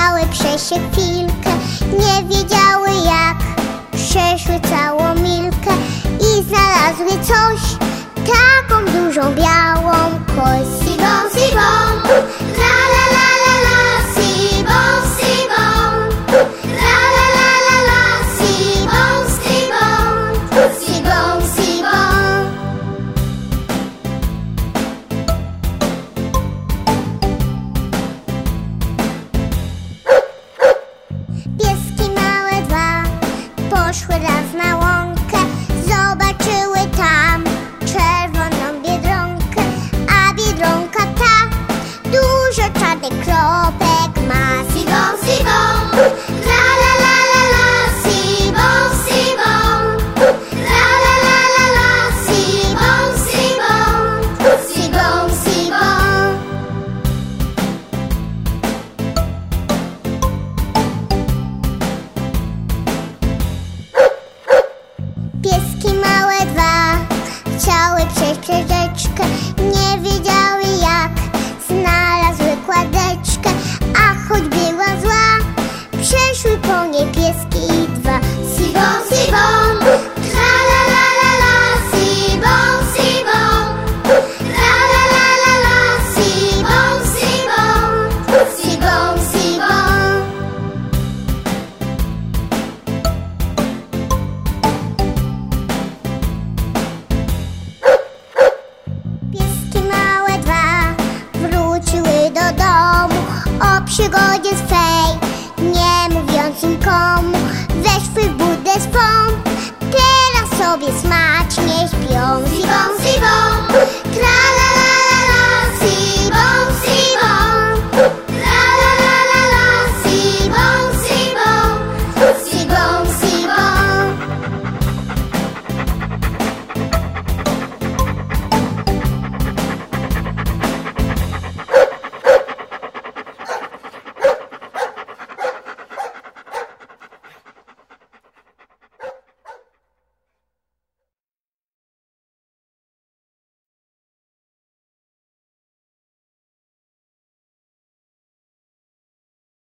Widziały przesiek chwilkę, nie wiedziały jak Przeszły całą milkę i znalazły coś Taką dużą białą kość. Poszły raz na łąkę, zobaczyły tam czerwoną biedronkę, a biedronka ta dużo czarnych krok. przygodzie swej Nie mówiąc nikomu, weź wybudę swą. Teraz sobie smacznie śpią.